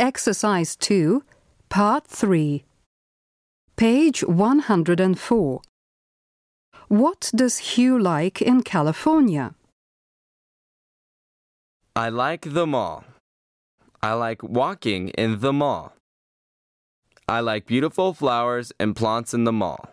Exercise 2, Part 3. Page 104. What does Hugh like in California? I like the mall. I like walking in the mall. I like beautiful flowers and plants in the mall.